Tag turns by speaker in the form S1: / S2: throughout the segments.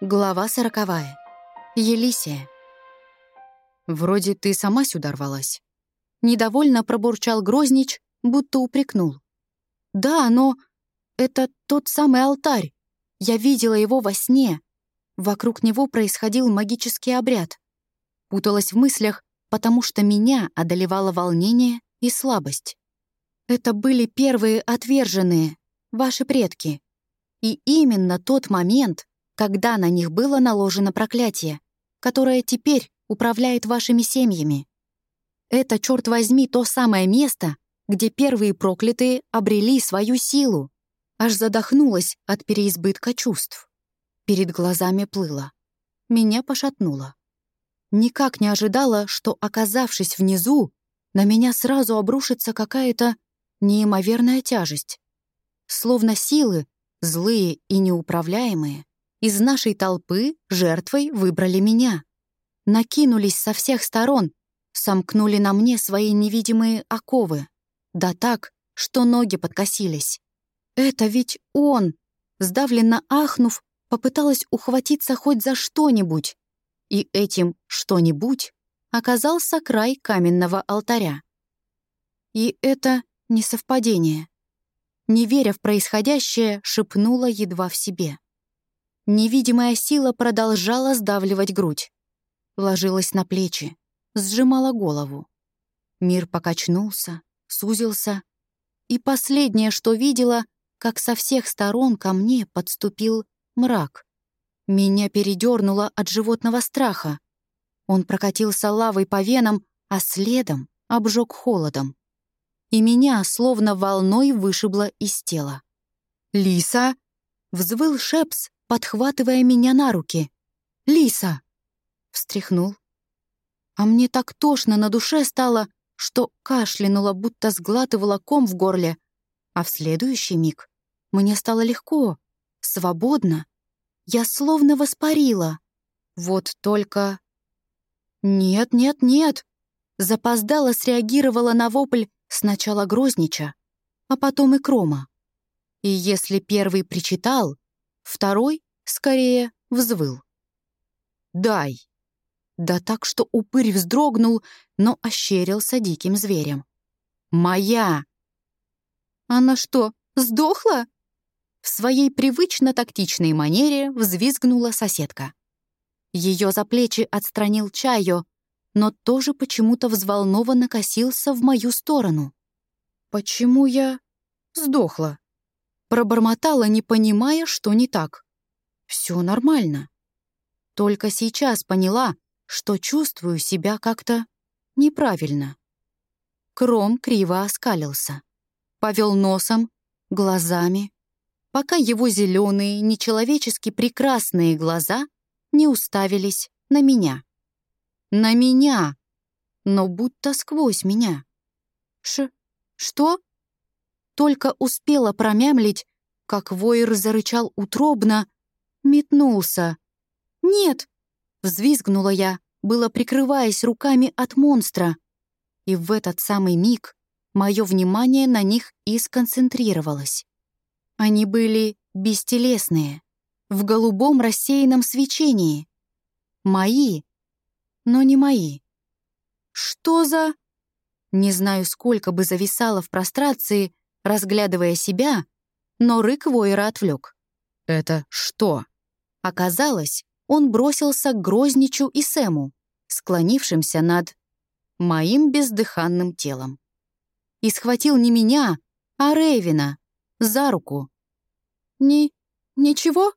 S1: Глава сороковая. Елисия. «Вроде ты сама сюда рвалась». Недовольно пробурчал Грознич, будто упрекнул. «Да, но это тот самый алтарь. Я видела его во сне. Вокруг него происходил магический обряд. Путалась в мыслях, потому что меня одолевало волнение и слабость. Это были первые отверженные, ваши предки. И именно тот момент, когда на них было наложено проклятие, которое теперь управляет вашими семьями. Это, черт возьми, то самое место, где первые проклятые обрели свою силу. Аж задохнулась от переизбытка чувств. Перед глазами плыла. Меня пошатнуло. Никак не ожидала, что, оказавшись внизу, на меня сразу обрушится какая-то неимоверная тяжесть. Словно силы, злые и неуправляемые, из нашей толпы жертвой выбрали меня. Накинулись со всех сторон, сомкнули на мне свои невидимые оковы. Да так, что ноги подкосились. Это ведь он! Сдавленно ахнув, попыталась ухватиться хоть за что-нибудь. И этим «что-нибудь» оказался край каменного алтаря. И это не совпадение. Не веря в происходящее, шепнула едва в себе. Невидимая сила продолжала сдавливать грудь. Ложилась на плечи, сжимала голову. Мир покачнулся, сузился. И последнее, что видела, как со всех сторон ко мне подступил мрак. Меня передернуло от животного страха. Он прокатился лавой по венам, а следом обжег холодом. И меня словно волной вышибло из тела. «Лиса!» — взвыл Шепс, подхватывая меня на руки. «Лиса!» — встряхнул. А мне так тошно на душе стало, что кашлянула, будто сглатывала ком в горле. А в следующий миг мне стало легко, свободно. Я словно воспарила. Вот только... «Нет, нет, нет!» Запоздала среагировала на вопль сначала Грознича, а потом и Крома. И если первый причитал, Второй, скорее, взвыл. «Дай!» Да так, что упырь вздрогнул, но ощерился диким зверем. «Моя!» «Она что, сдохла?» В своей привычно тактичной манере взвизгнула соседка. Ее за плечи отстранил Чайо, но тоже почему-то взволнованно косился в мою сторону. «Почему я сдохла?» Пробормотала, не понимая, что не так. Все нормально. Только сейчас поняла, что чувствую себя как-то неправильно. Кром криво оскалился. Повел носом, глазами, пока его зеленые, нечеловечески прекрасные глаза не уставились на меня. На меня! Но будто сквозь меня. Ш... что? Только успела промямлить, как воер зарычал утробно, метнулся. «Нет!» — взвизгнула я, было прикрываясь руками от монстра. И в этот самый миг мое внимание на них и сконцентрировалось. Они были бестелесные, в голубом рассеянном свечении. Мои, но не мои. Что за... Не знаю, сколько бы зависало в прострации, разглядывая себя, но рык воера отвлек. «Это что?» Оказалось, он бросился к Грозничу и Сэму, склонившимся над моим бездыханным телом. И схватил не меня, а Рейвина за руку. «Ни... ничего?»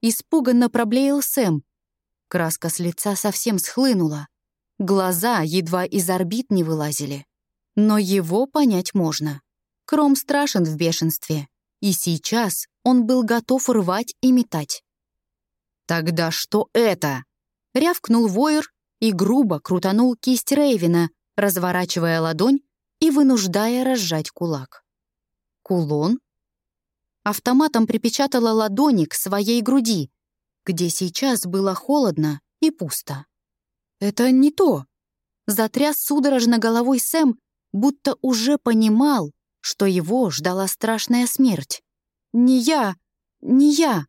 S1: Испуганно проблеял Сэм. Краска с лица совсем схлынула. Глаза едва из орбит не вылазили. Но его понять можно. Кром страшен в бешенстве, и сейчас он был готов рвать и метать. «Тогда что это?» — рявкнул воер и грубо крутанул кисть Рейвина, разворачивая ладонь и вынуждая разжать кулак. Кулон? Автоматом припечатала ладони к своей груди, где сейчас было холодно и пусто. «Это не то!» Затряс судорожно головой Сэм, будто уже понимал, что его ждала страшная смерть. «Не я! Не я!»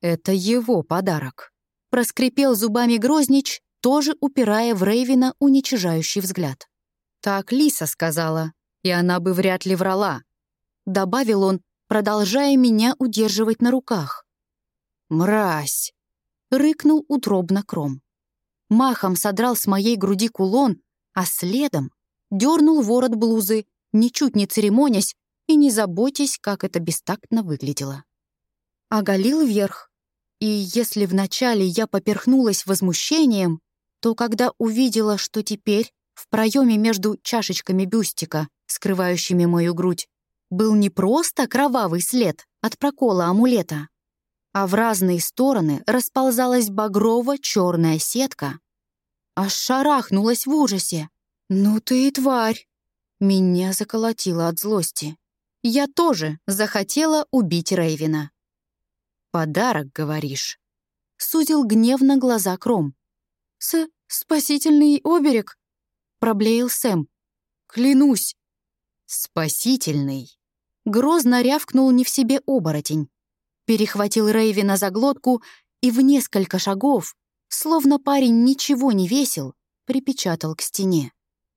S1: Это его подарок. Проскрипел зубами Грознич, тоже упирая в Рейвина уничижающий взгляд. Так Лиса сказала, и она бы вряд ли врала. Добавил он, продолжая меня удерживать на руках. «Мразь!» — рыкнул утробно Кром. Махом содрал с моей груди кулон, а следом дернул ворот блузы, ничуть не церемонясь и не заботясь, как это бестактно выглядело. Оголил вверх, и если вначале я поперхнулась возмущением, то когда увидела, что теперь в проеме между чашечками бюстика, скрывающими мою грудь, был не просто кровавый след от прокола амулета, а в разные стороны расползалась багрово-черная сетка, аж шарахнулась в ужасе. «Ну ты и тварь!» Меня заколотило от злости. Я тоже захотела убить Рейвина. «Подарок, говоришь?» Сузил гневно глаза Кром. «С... спасительный оберег?» Проблеял Сэм. «Клянусь!» «Спасительный!» Грозно рявкнул не в себе оборотень. Перехватил Рейвина за глотку и в несколько шагов, словно парень ничего не весил, припечатал к стене.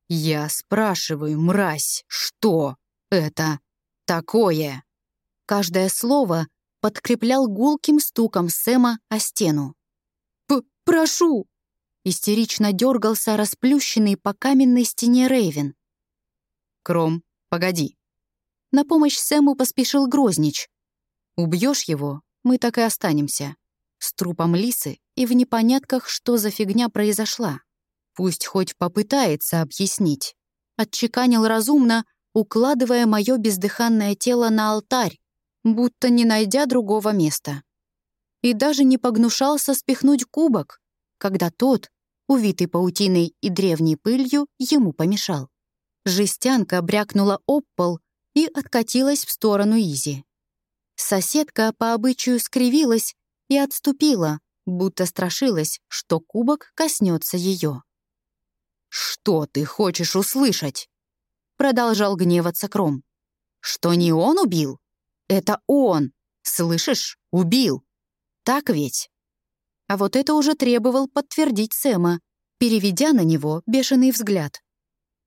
S1: «Я спрашиваю, мразь, что это такое?» Каждое слово подкреплял гулким стуком Сэма о стену. П «Прошу!» Истерично дергался расплющенный по каменной стене Рейвен. «Кром, погоди». На помощь Сэму поспешил Грознич. «Убьешь его, мы так и останемся. С трупом лисы и в непонятках, что за фигня произошла. Пусть хоть попытается объяснить». Отчеканил разумно, укладывая мое бездыханное тело на алтарь, будто не найдя другого места. И даже не погнушался спихнуть кубок, когда тот, увитый паутиной и древней пылью, ему помешал. Жестянка брякнула об пол и откатилась в сторону Изи. Соседка по обычаю скривилась и отступила, будто страшилась, что кубок коснется ее. «Что ты хочешь услышать?» Продолжал гневаться Кром. «Что не он убил? Это он! Слышишь? Убил! Так ведь?» А вот это уже требовал подтвердить Сэма, переведя на него бешеный взгляд.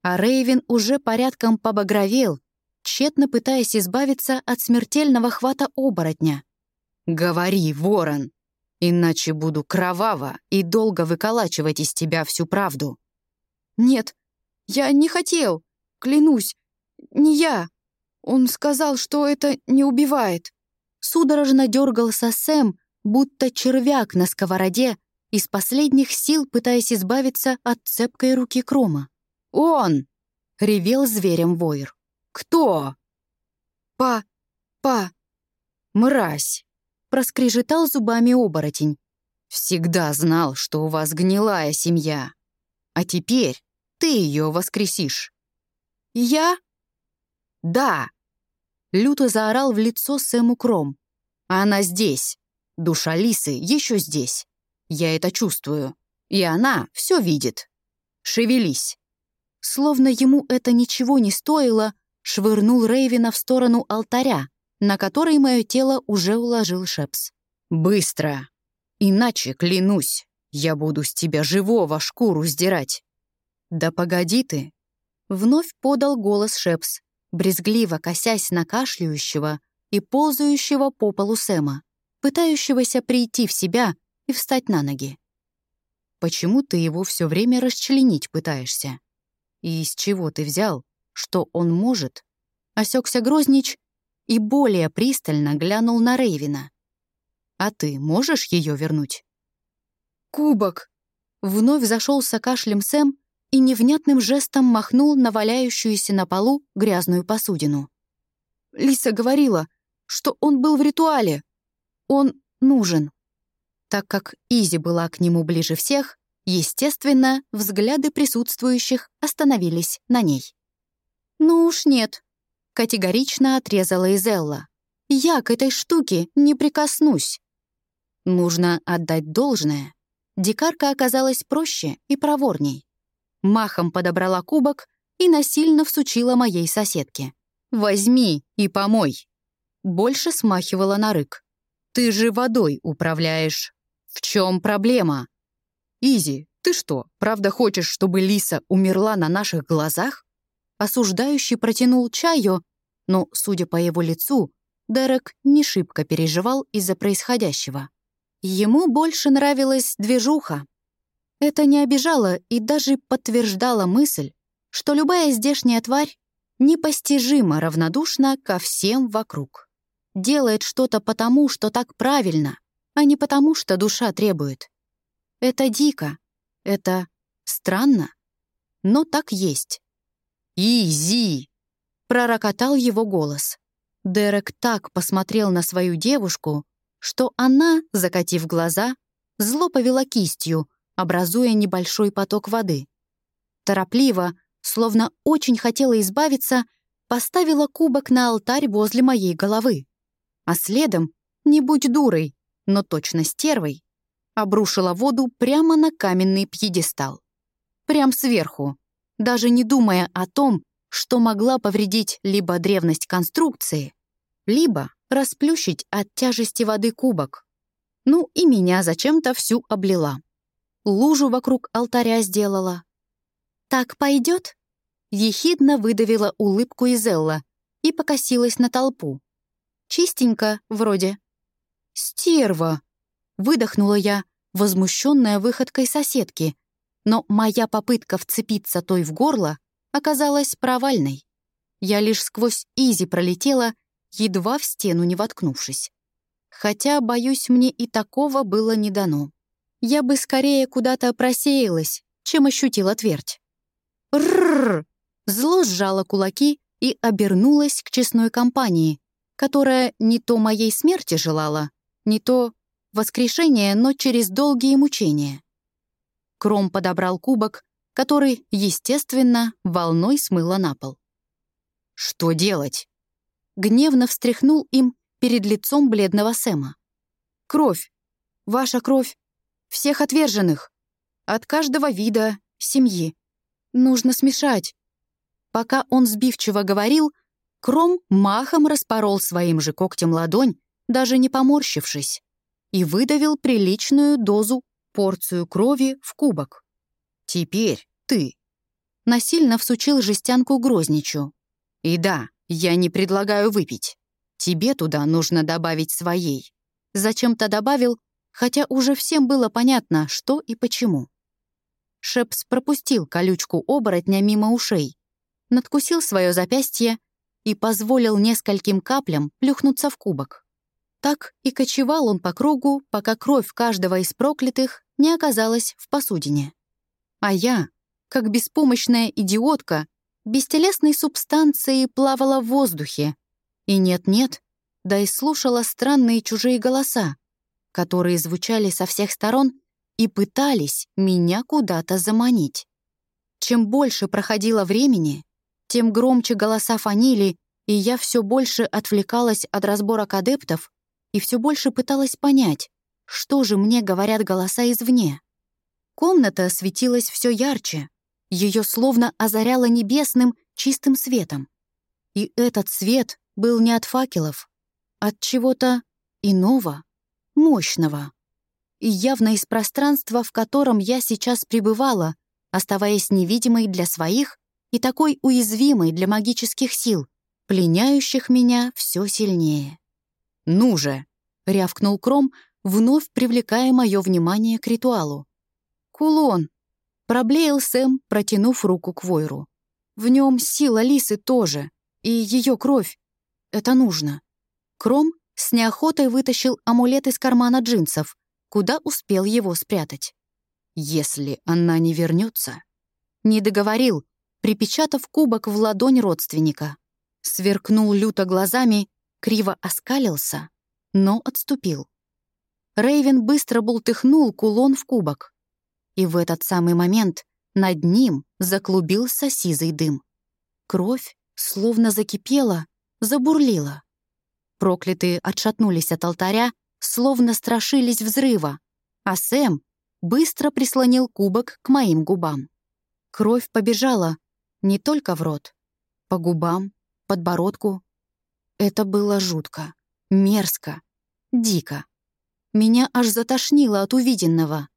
S1: А Рейвен уже порядком побагровел, тщетно пытаясь избавиться от смертельного хвата оборотня. «Говори, ворон, иначе буду кроваво и долго выколачивать из тебя всю правду». «Нет, я не хотел, клянусь, не я. Он сказал, что это не убивает». Судорожно дергался Сэм, будто червяк на сковороде, из последних сил пытаясь избавиться от цепкой руки Крома. «Он!» — ревел зверем Войр. «Кто?» «Па... па...» «Мразь!» — проскрежетал зубами оборотень. «Всегда знал, что у вас гнилая семья. А теперь ты ее воскресишь». «Я?» «Да!» — люто заорал в лицо Сэму Кром. «Она здесь, Душа Лисы еще здесь. Я это чувствую. И она все видит. Шевелись. Словно ему это ничего не стоило, швырнул Рейвина в сторону алтаря, на который мое тело уже уложил Шепс. «Быстро! Иначе, клянусь, я буду с тебя живого шкуру сдирать!» «Да погоди ты!» Вновь подал голос Шепс, брезгливо косясь на кашляющего и ползающего по полу Сэма пытающегося прийти в себя и встать на ноги. Почему ты его все время расчленить пытаешься? И из чего ты взял, что он может? Осекся Грознич и более пристально глянул на Рейвина. А ты можешь ее вернуть? Кубок! Вновь зашелся кашлем Сэм и невнятным жестом махнул на валяющуюся на полу грязную посудину. Лиса говорила, что он был в ритуале. Он нужен. Так как Изи была к нему ближе всех, естественно, взгляды присутствующих остановились на ней. «Ну уж нет», — категорично отрезала Изелла. «Я к этой штуке не прикоснусь». Нужно отдать должное. Дикарка оказалась проще и проворней. Махом подобрала кубок и насильно всучила моей соседке. «Возьми и помой». Больше смахивала на рык. Ты же водой управляешь. В чем проблема? Изи, ты что, правда хочешь, чтобы Лиса умерла на наших глазах? Осуждающий протянул чаю, но, судя по его лицу, Дерек не шибко переживал из-за происходящего. Ему больше нравилась движуха. Это не обижало и даже подтверждало мысль, что любая здешняя тварь непостижимо равнодушна ко всем вокруг. Делает что-то потому, что так правильно, а не потому, что душа требует. Это дико, это странно, но так есть. «Изи!» — пророкотал его голос. Дерек так посмотрел на свою девушку, что она, закатив глаза, зло повела кистью, образуя небольшой поток воды. Торопливо, словно очень хотела избавиться, поставила кубок на алтарь возле моей головы. А следом, не будь дурой, но точно стервой, обрушила воду прямо на каменный пьедестал. Прям сверху, даже не думая о том, что могла повредить либо древность конструкции, либо расплющить от тяжести воды кубок. Ну и меня зачем-то всю облила. Лужу вокруг алтаря сделала. «Так пойдет?» Ехидно выдавила улыбку Изелла и покосилась на толпу. «Чистенько, вроде». «Стерва!» — выдохнула я, возмущенная выходкой соседки, но моя попытка вцепиться той в горло оказалась провальной. Я лишь сквозь изи пролетела, едва в стену не воткнувшись. Хотя, боюсь, мне и такого было не дано. Я бы скорее куда-то просеялась, чем ощутила твердь. Рррр! Зло сжала кулаки и обернулась к честной компании, которая не то моей смерти желала, не то воскрешение, но через долгие мучения. Кром подобрал кубок, который, естественно, волной смыло на пол. «Что делать?» Гневно встряхнул им перед лицом бледного Сэма. «Кровь! Ваша кровь! Всех отверженных! От каждого вида, семьи! Нужно смешать!» Пока он сбивчиво говорил, Кром махом распорол своим же когтем ладонь, даже не поморщившись, и выдавил приличную дозу порцию крови в кубок. «Теперь ты». Насильно всучил жестянку Грозничу. «И да, я не предлагаю выпить. Тебе туда нужно добавить своей». Зачем-то добавил, хотя уже всем было понятно, что и почему. Шепс пропустил колючку оборотня мимо ушей, надкусил свое запястье и позволил нескольким каплям плюхнуться в кубок. Так и кочевал он по кругу, пока кровь каждого из проклятых не оказалась в посудине. А я, как беспомощная идиотка, бестелесной субстанцией плавала в воздухе. И нет-нет, да и слушала странные чужие голоса, которые звучали со всех сторон и пытались меня куда-то заманить. Чем больше проходило времени, тем громче голоса фанили, и я все больше отвлекалась от разборок адептов и все больше пыталась понять, что же мне говорят голоса извне. Комната светилась все ярче, ее словно озаряло небесным чистым светом. И этот свет был не от факелов, от чего-то иного, мощного. И явно из пространства, в котором я сейчас пребывала, оставаясь невидимой для своих и такой уязвимой для магических сил, пленяющих меня все сильнее. «Ну же!» — рявкнул Кром, вновь привлекая мое внимание к ритуалу. «Кулон!» — проблеял Сэм, протянув руку к Войру. «В нем сила лисы тоже, и ее кровь. Это нужно». Кром с неохотой вытащил амулет из кармана джинсов, куда успел его спрятать. «Если она не вернется, Не договорил, припечатав кубок в ладонь родственника. Сверкнул люто глазами, криво оскалился, но отступил. Рейвен быстро бултыхнул кулон в кубок. И в этот самый момент над ним заклубился сизый дым. Кровь словно закипела, забурлила. Проклятые отшатнулись от алтаря, словно страшились взрыва, а Сэм быстро прислонил кубок к моим губам. Кровь побежала не только в рот, по губам, подбородку. Это было жутко, мерзко, дико. Меня аж затошнило от увиденного.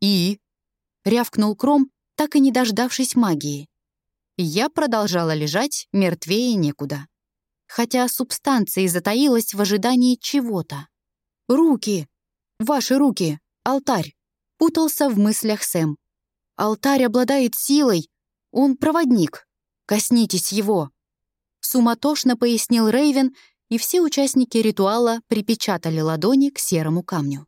S1: «И?» — рявкнул Кром, так и не дождавшись магии. Я продолжала лежать, мертвее некуда. Хотя субстанция затаилась в ожидании чего-то. «Руки! Ваши руки! Алтарь!» — путался в мыслях Сэм. «Алтарь обладает силой! Он проводник! Коснитесь его!» Суматошно пояснил Рейвен, и все участники ритуала припечатали ладони к серому камню.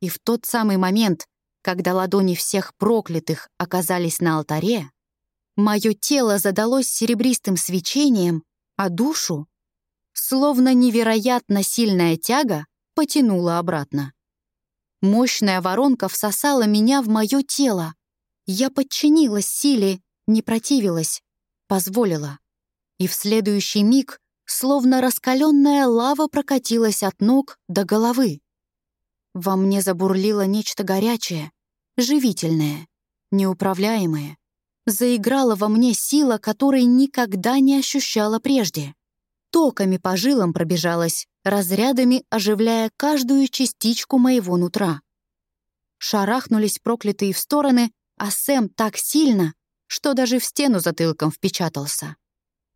S1: И в тот самый момент, когда ладони всех проклятых оказались на алтаре, мое тело задалось серебристым свечением, а душу, словно невероятно сильная тяга, потянула обратно. Мощная воронка всосала меня в мое тело. Я подчинилась силе, не противилась, позволила. И в следующий миг, словно раскаленная лава, прокатилась от ног до головы. Во мне забурлило нечто горячее, живительное, неуправляемое. Заиграла во мне сила, которой никогда не ощущала прежде. Токами по жилам пробежалась, разрядами оживляя каждую частичку моего нутра. Шарахнулись проклятые в стороны, а Сэм так сильно, что даже в стену затылком впечатался.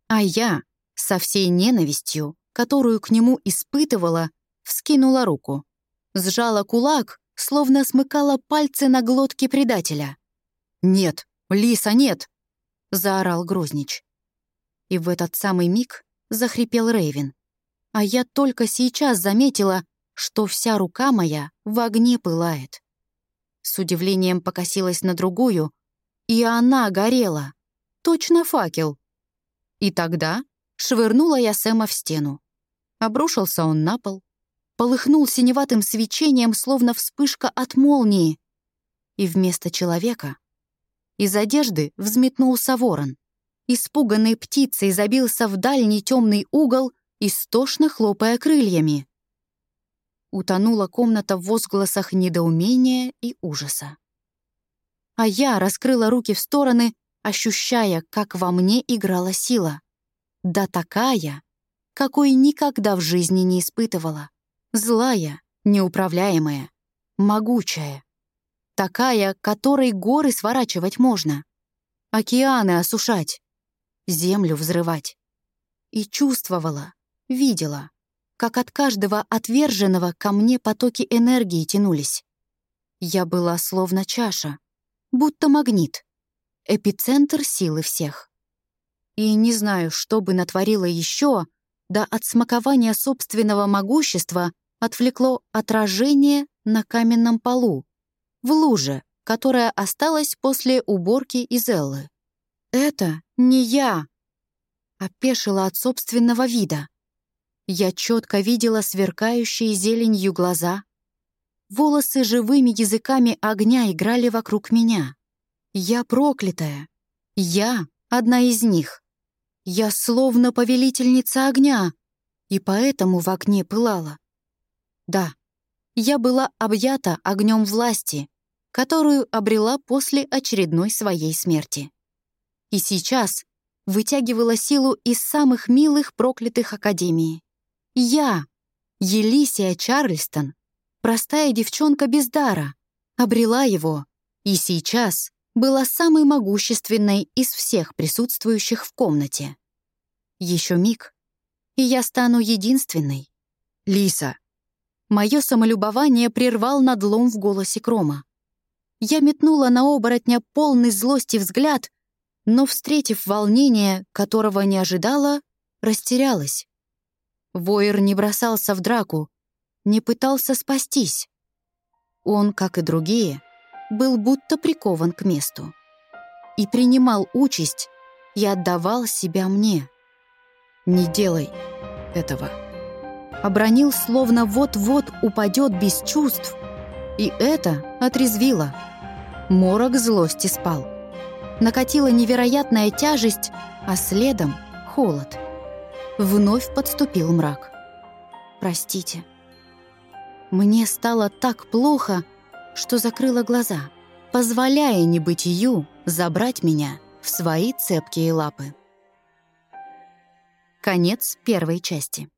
S1: А я, со всей ненавистью, которую к нему испытывала, вскинула руку. Сжала кулак, словно смыкала пальцы на глотке предателя. «Нет, Лиса, нет!» — заорал Грознич. И в этот самый миг захрипел Рейвен. А я только сейчас заметила, что вся рука моя в огне пылает. С удивлением покосилась на другую, и она горела. Точно факел. И тогда швырнула я Сэма в стену. Обрушился он на пол, полыхнул синеватым свечением, словно вспышка от молнии. И вместо человека из одежды взметнулся ворон. Испуганной птицей забился в дальний темный угол, истошно хлопая крыльями. Утонула комната в возгласах недоумения и ужаса. А я раскрыла руки в стороны, ощущая, как во мне играла сила. Да такая, какой никогда в жизни не испытывала. Злая, неуправляемая, могучая. Такая, которой горы сворачивать можно. Океаны осушать. Землю взрывать. И чувствовала, видела, как от каждого отверженного ко мне потоки энергии тянулись. Я была словно чаша, будто магнит, эпицентр силы всех. И не знаю, что бы натворила еще, да от смакования собственного могущества отвлекло отражение на каменном полу, в луже, которая осталась после уборки из Эллы. «Это не я!» Опешила от собственного вида. Я четко видела сверкающие зеленью глаза. Волосы живыми языками огня играли вокруг меня. Я проклятая. Я одна из них. Я словно повелительница огня, и поэтому в огне пылала. Да, я была объята огнем власти, которую обрела после очередной своей смерти. И сейчас вытягивала силу из самых милых проклятых академии. Я, Елисия Чарльстон, простая девчонка без дара, обрела его, и сейчас была самой могущественной из всех присутствующих в комнате. Еще миг, и я стану единственной. Лиса. Мое самолюбование прервал надлом в голосе Крома. Я метнула на оборотня полный злости взгляд, но, встретив волнение, которого не ожидала, растерялась. Воер не бросался в драку, не пытался спастись. Он, как и другие, был будто прикован к месту. И принимал участь, и отдавал себя мне. «Не делай этого». Обронил, словно вот-вот упадет без чувств, и это отрезвило. Морок злости спал. Накатила невероятная тяжесть, а следом — холод. Вновь подступил мрак. «Простите». Мне стало так плохо, что закрыла глаза, позволяя небытию забрать меня в свои цепкие лапы. Конец первой части.